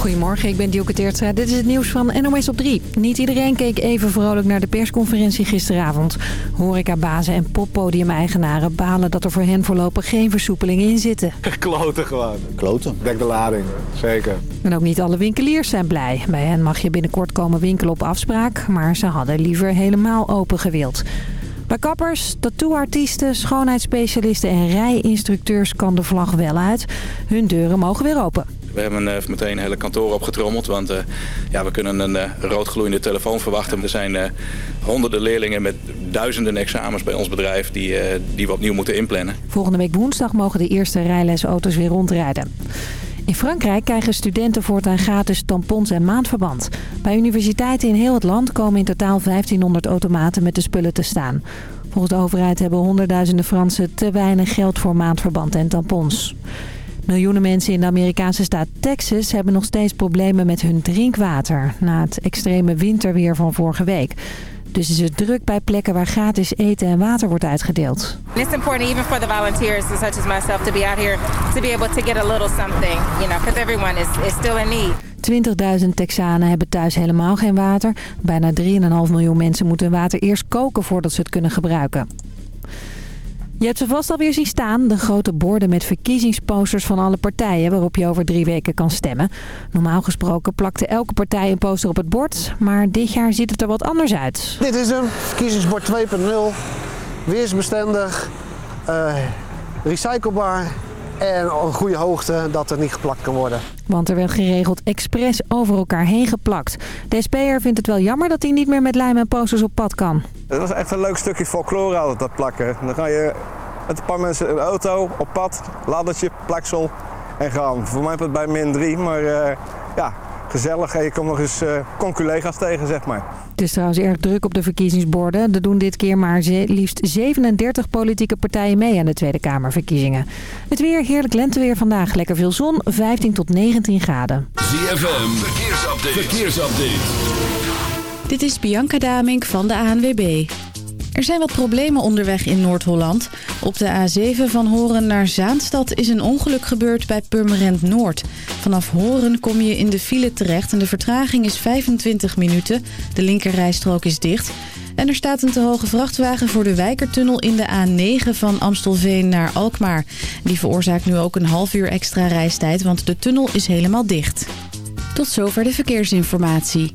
Goedemorgen, ik ben Dielke Teertstra. Dit is het nieuws van NOS op 3. Niet iedereen keek even vrolijk naar de persconferentie gisteravond. Horecabazen en poppodium-eigenaren balen dat er voor hen voorlopig geen versoepelingen in zitten. Kloten gewoon. Kloten? Dek de lading, zeker. En ook niet alle winkeliers zijn blij. Bij hen mag je binnenkort komen winkelen op afspraak, maar ze hadden liever helemaal open gewild. Bij kappers, tattooartiesten, schoonheidsspecialisten en rijinstructeurs kan de vlag wel uit. Hun deuren mogen weer open. We hebben uh, meteen hele kantoor opgetrommeld, want uh, ja, we kunnen een uh, roodgloeiende telefoon verwachten. Er zijn honderden leerlingen met duizenden examens bij ons bedrijf die, die we opnieuw moeten inplannen. Volgende week woensdag mogen de eerste rijlesauto's weer rondrijden. In Frankrijk krijgen studenten voortaan gratis tampons en maandverband. Bij universiteiten in heel het land komen in totaal 1500 automaten met de spullen te staan. Volgens de overheid hebben honderdduizenden Fransen te weinig geld voor maandverband en tampons. Miljoenen mensen in de Amerikaanse staat Texas hebben nog steeds problemen met hun drinkwater... na het extreme winterweer van vorige week. Dus is het druk bij plekken waar gratis eten en water wordt uitgedeeld. It's important even for the volunteers such as myself to be out here to be able to get a little something, you know, because everyone is, is still in need. 20.000 Texanen hebben thuis helemaal geen water. Bijna 3,5 miljoen mensen moeten hun water eerst koken voordat ze het kunnen gebruiken. Je hebt ze vast alweer zien staan, de grote borden met verkiezingsposters van alle partijen... waarop je over drie weken kan stemmen. Normaal gesproken plakte elke partij een poster op het bord... maar dit jaar ziet het er wat anders uit. Dit is hem, verkiezingsbord 2.0. Weersbestendig, uh, recyclebaar en een goede hoogte dat er niet geplakt kan worden. Want er werd geregeld expres over elkaar heen geplakt. De SP'er vindt het wel jammer dat hij niet meer met lijm en posters op pad kan. Het was echt een leuk stukje folklore altijd, dat plakken. Dan ga je met een paar mensen in de auto, op pad, laddertje, plaksel en gaan. Voor mij het bij min 3, maar uh, ja, gezellig. En je komt nog eens uh, tegen, zeg maar. Het is trouwens erg druk op de verkiezingsborden. Er doen dit keer maar liefst 37 politieke partijen mee aan de Tweede Kamerverkiezingen. Het weer, heerlijk lenteweer vandaag. Lekker veel zon, 15 tot 19 graden. ZFM, verkeersupdate. verkeersupdate. Dit is Bianca Damink van de ANWB. Er zijn wat problemen onderweg in Noord-Holland. Op de A7 van Horen naar Zaanstad is een ongeluk gebeurd bij Purmerend Noord. Vanaf Horen kom je in de file terecht en de vertraging is 25 minuten. De linkerrijstrook is dicht. En er staat een te hoge vrachtwagen voor de Wijkertunnel in de A9 van Amstelveen naar Alkmaar. Die veroorzaakt nu ook een half uur extra reistijd, want de tunnel is helemaal dicht. Tot zover de verkeersinformatie.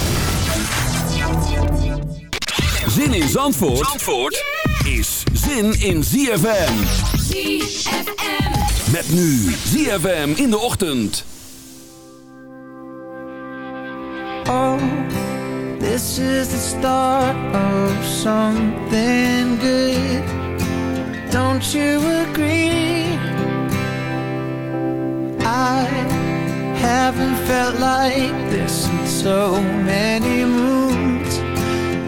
Zin in Zandvoort, Zandvoort is zin in ZFM. ZFM. Met nu ZFM in de ochtend. Oh, this is the start of something good. Don't you agree? I haven't felt like this in so many moons.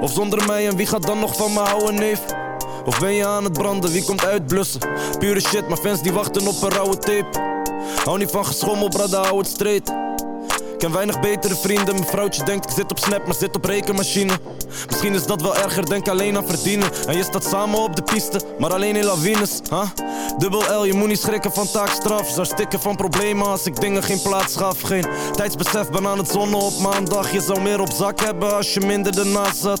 Of zonder mij en wie gaat dan nog van me houden neef? Of ben je aan het branden, wie komt uitblussen? Pure shit, maar fans die wachten op een rauwe tape. Hou niet van geschommel, brada, hou het straight. Ken weinig betere vrienden. Mijn vrouwtje denkt ik zit op snap, maar zit op rekenmachine. Misschien is dat wel erger, denk alleen aan verdienen. En je staat samen op de piste, maar alleen in lawines. Huh? Dubbel L, je moet niet schrikken van taakstraf. Zou stikken van problemen als ik dingen geen plaats gaf. Geen tijdsbesef, ben aan het zonnen op maandag. Je zou meer op zak hebben als je minder ernaast zat.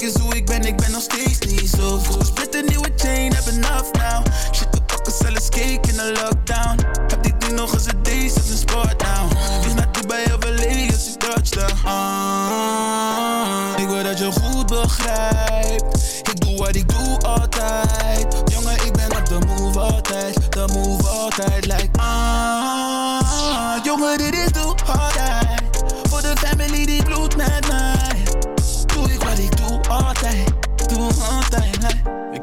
Kijk hoe ik ben, ik ben nog steeds niet zo goed. Split een nieuwe chain, heb enough now. Shit, we pakken zelfs cake in de lockdown. Heb dit nu nog eens een days als een sport now. Dus naar Dubai of LA als ik touchdown. Ah, ik wil dat je goed begrijpt. Ik doe wat ik doe altijd.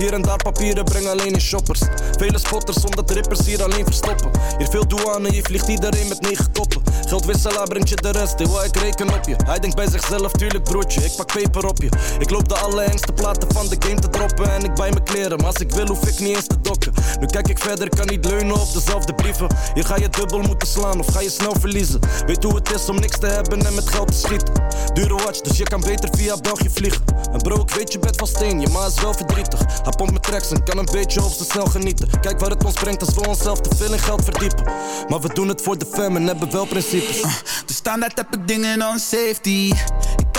Hier en daar papieren, breng alleen in shoppers. Vele spotters, omdat rippers hier alleen verstoppen. Hier veel douane, hier vliegt iedereen met negen koppen. Geldwisselaar brengt je de rest, eeuw, ik reken op je. Hij denkt bij zichzelf, tuurlijk broertje, ik pak peper op je. Ik loop de allerengste platen van de game te droppen. En ik bij mijn kleren, maar als ik wil, hoef ik niet eens te dokken. Nu kijk ik verder, kan niet leunen op dezelfde Hier ga je dubbel moeten slaan of ga je snel verliezen. Weet hoe het is om niks te hebben en met geld te schieten. Dure watch, dus je kan beter via België vliegen. En bro, ik weet je bent van steen, je ma is wel verdrietig. Hij pompt met tracks en kan een beetje op snel genieten. Kijk waar het ons brengt als we onszelf te veel in geld verdiepen. Maar we doen het voor de fam en hebben wel principes. De standaard heb ik dingen on safety.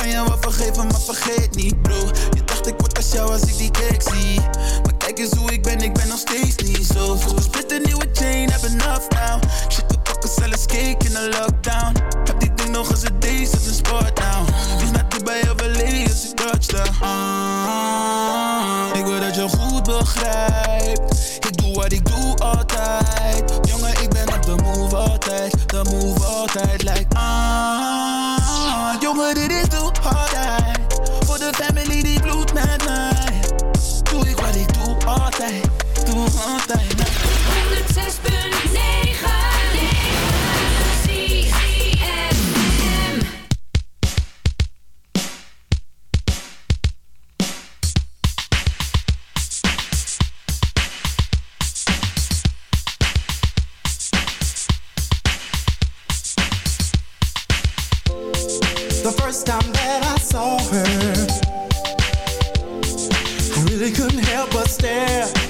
Kan je wel vergeven, maar vergeet niet, bro. Je dacht ik word als jou als ik die cake zie. Maar kijk eens hoe ik ben, ik ben nog steeds niet zo goed. Split een nieuwe chain, heb enough now. Shit, we pakken zelfs cake in de lockdown. Heb die ding nog eens een deze, is een sport now. Dus naar Dubai of LA als ik touchdown. Ah, ik wil dat je goed begrijpt. Ik doe wat ik doe altijd. Jongen, ik ben op de move altijd. De move altijd, like ah. De family die bloed met mij. Doe ik wat ik doe altijd. Doe altijd. 106.9 but stare.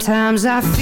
Sometimes I feel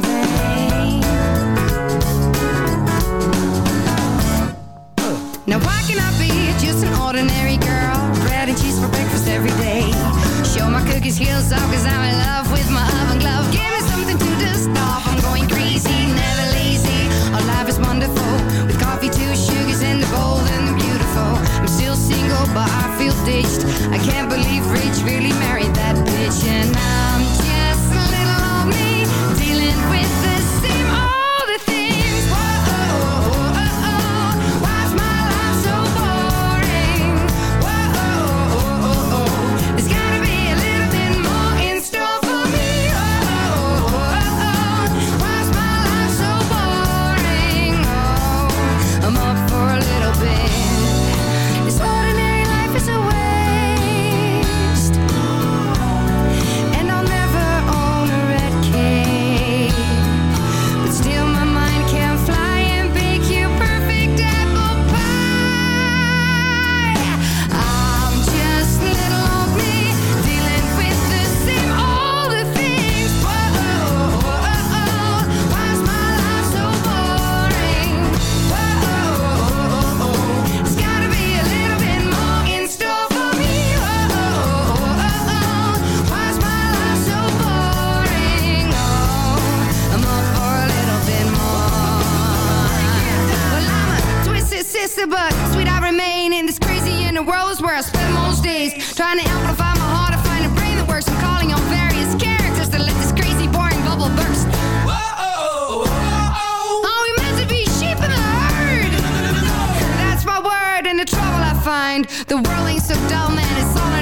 something mind. The world ain't so dull, man, it's all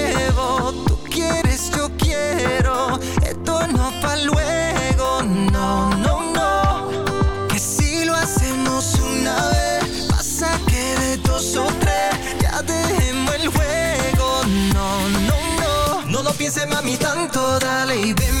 dice mami tanto, dale y ven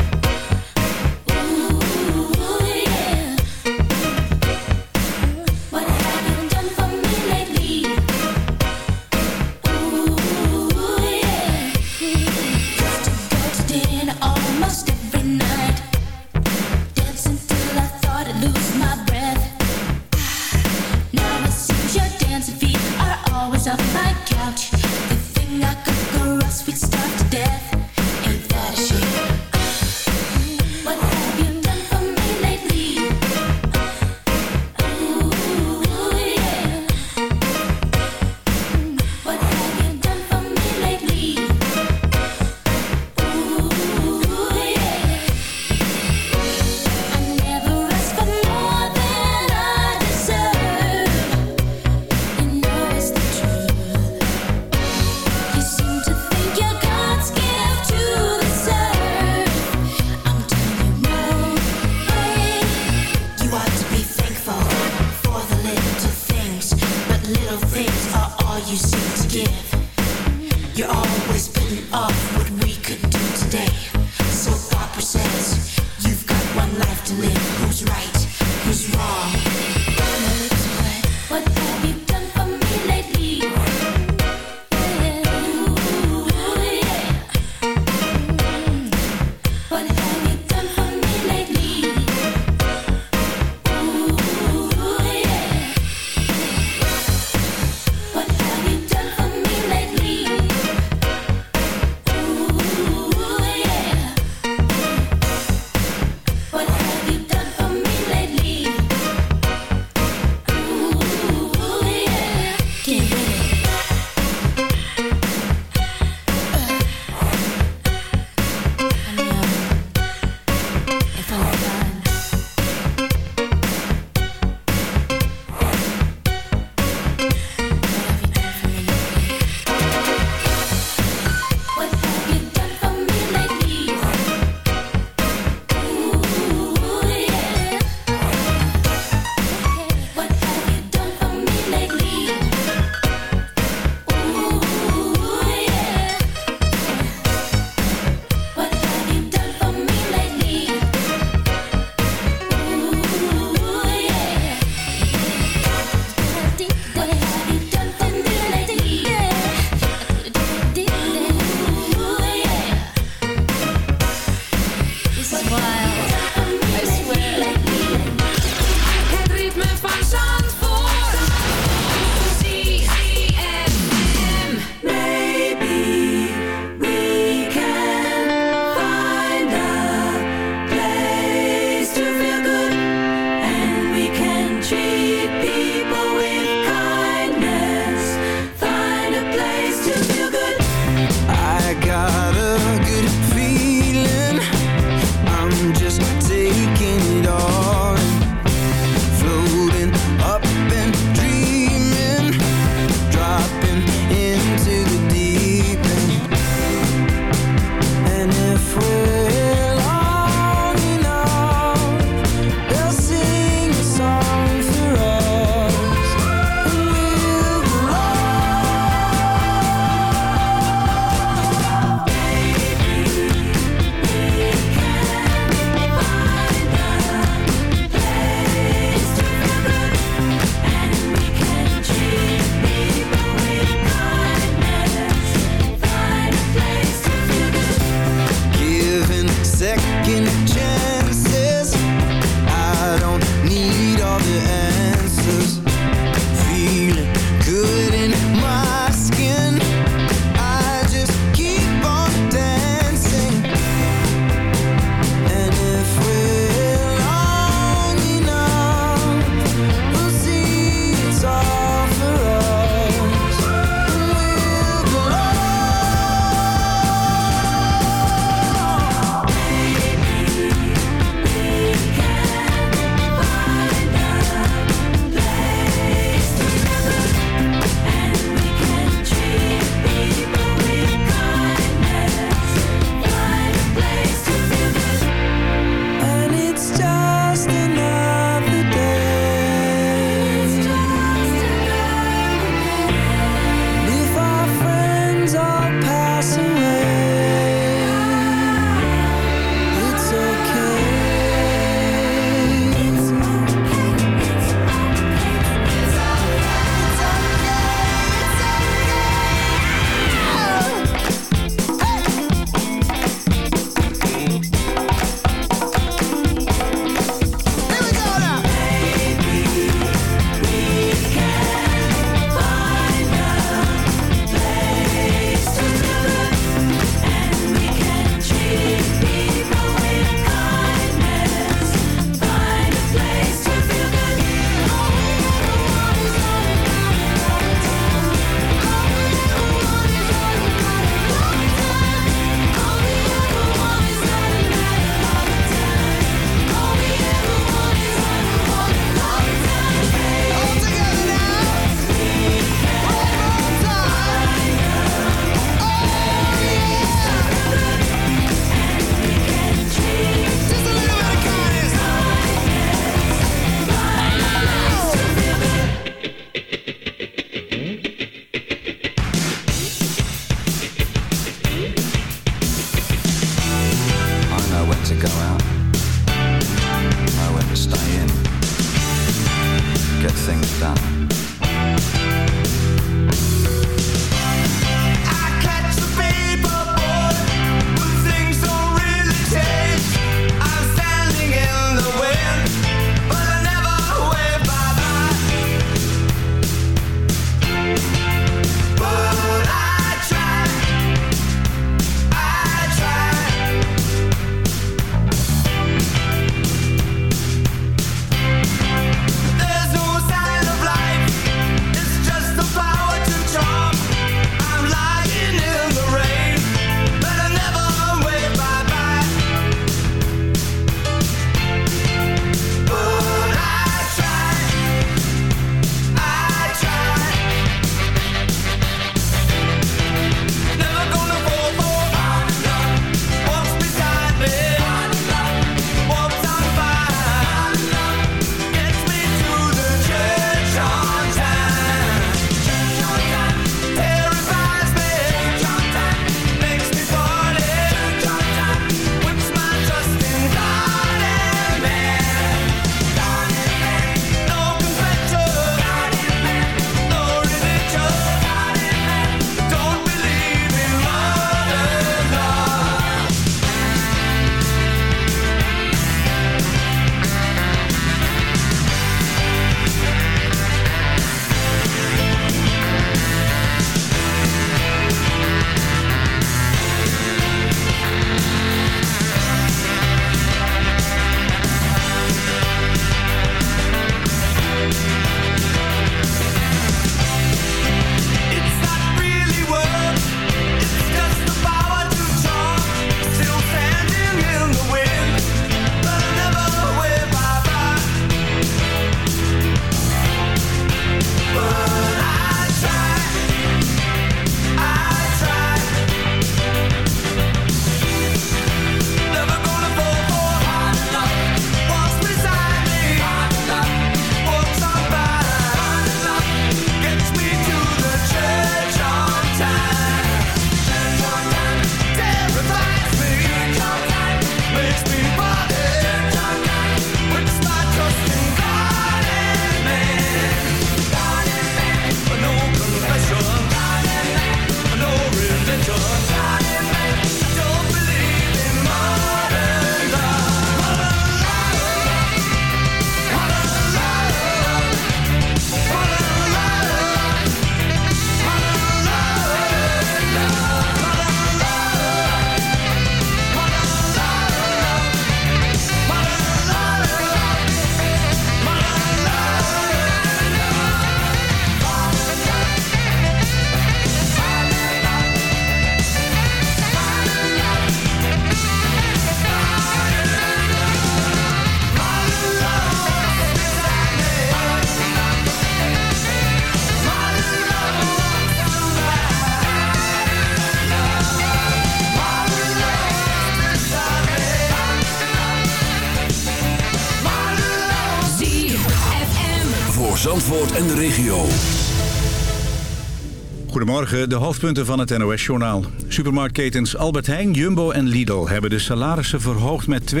Goedemorgen, de hoofdpunten van het NOS-journaal. Supermarktketens Albert Heijn, Jumbo en Lidl hebben de salarissen verhoogd met 2,5%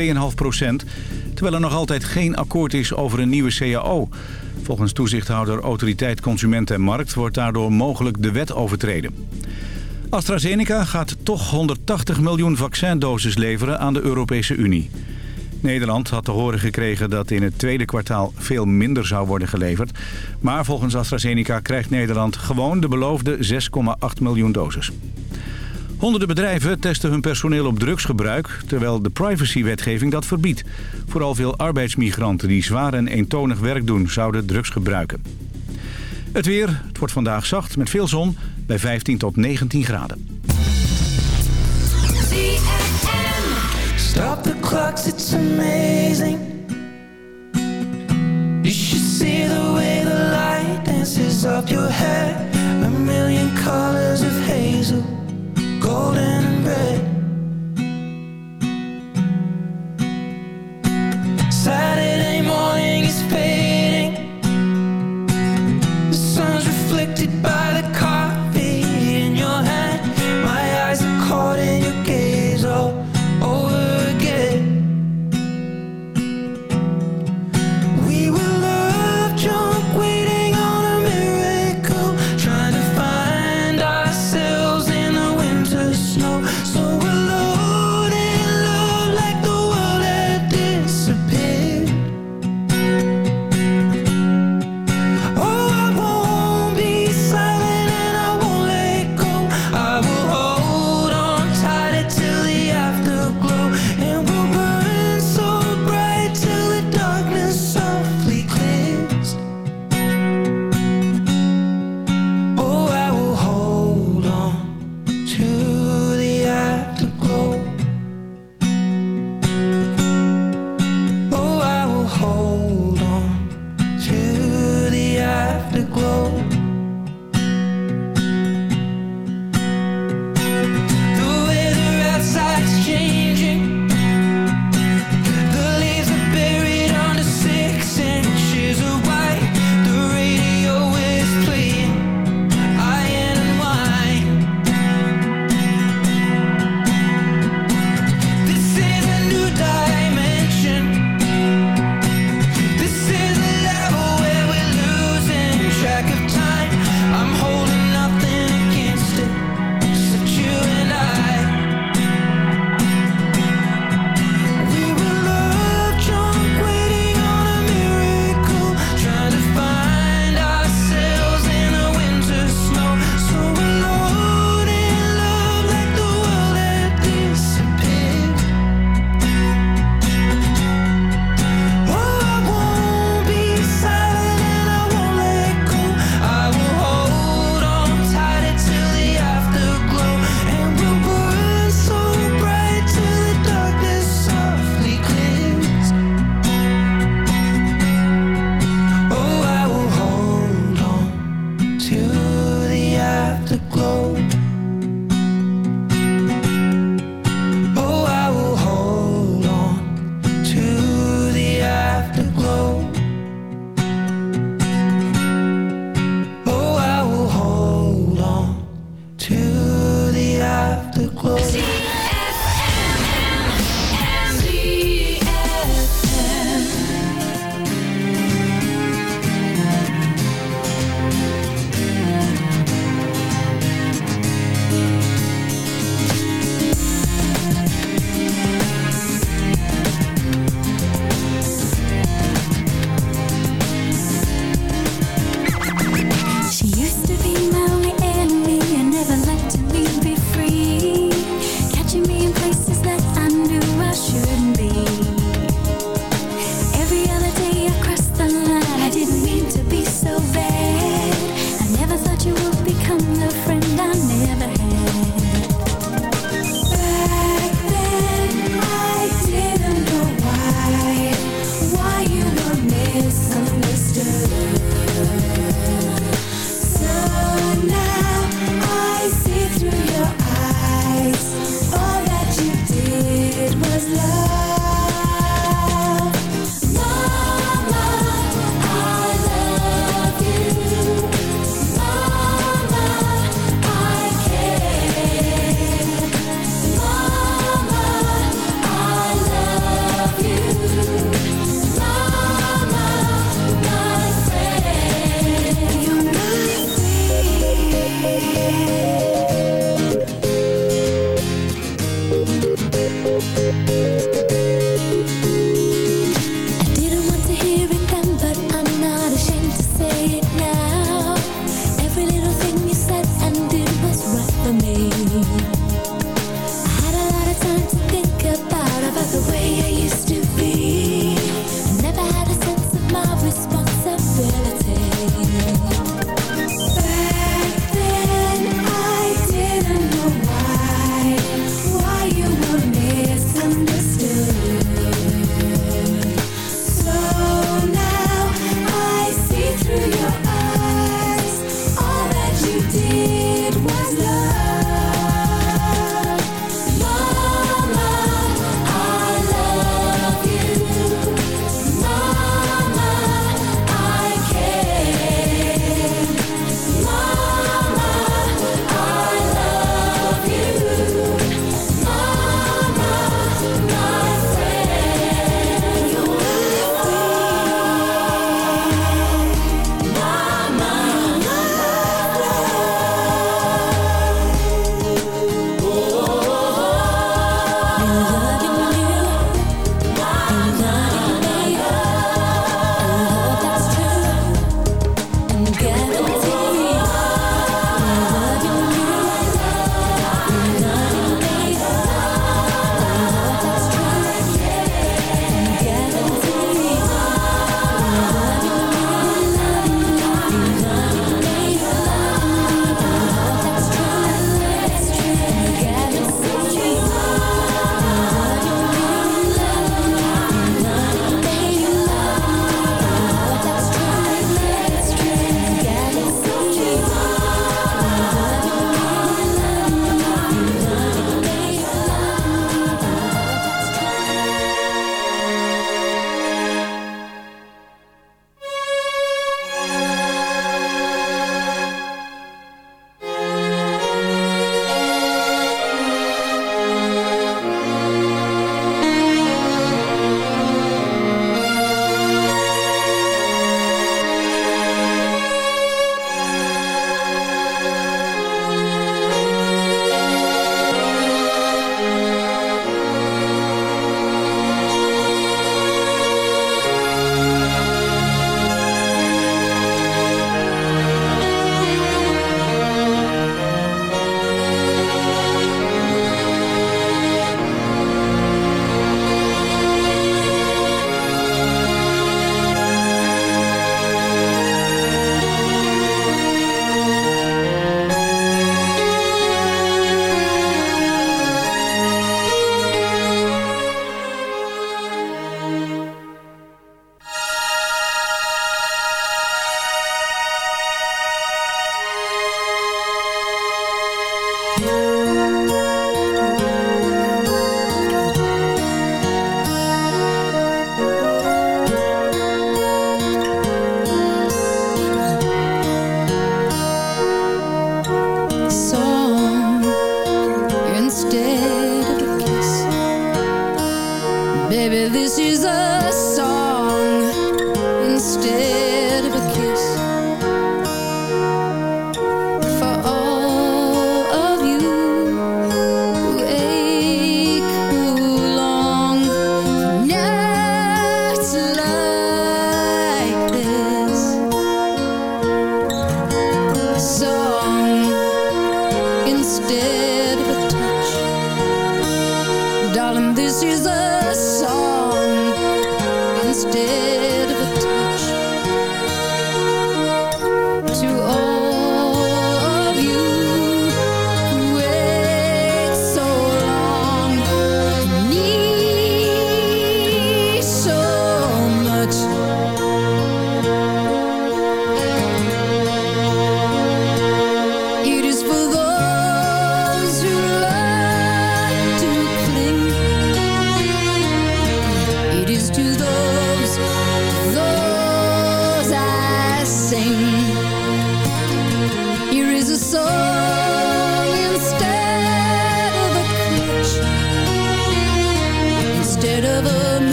terwijl er nog altijd geen akkoord is over een nieuwe CAO. Volgens toezichthouder Autoriteit Consument en Markt wordt daardoor mogelijk de wet overtreden. AstraZeneca gaat toch 180 miljoen vaccindoses leveren aan de Europese Unie. Nederland had te horen gekregen dat in het tweede kwartaal veel minder zou worden geleverd. Maar volgens AstraZeneca krijgt Nederland gewoon de beloofde 6,8 miljoen doses. Honderden bedrijven testen hun personeel op drugsgebruik... terwijl de privacywetgeving dat verbiedt. Vooral veel arbeidsmigranten die zwaar en eentonig werk doen... zouden drugs gebruiken. Het weer, het wordt vandaag zacht met veel zon bij 15 tot 19 graden. Stop the clocks, it's amazing. You should see the way the light dances up your hair. A million colors of hazel, golden and red. Saturday morning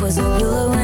was a pillow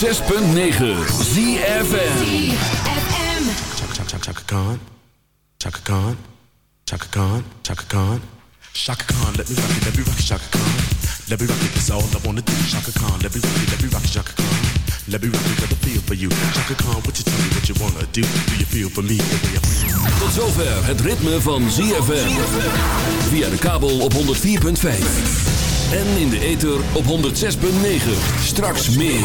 106.9 ZFN Chaka Khan, Chaka Khan, Chaka Khan, Chaka Khan, Chaka Khan. Let me rock it, let me rock it, Chaka Khan. Let me rock it, that's all I wanna do. Chaka Khan, let me rock it, let me rock it, Chaka Khan. Let me rock it, got a feel for you. Chaka Khan, what you tell me, what you wanna do? Do you feel for me? The way I? Tot zover het ritme van ZFM. Via de kabel op 104.5. En in de ether op 106.9. Straks meer.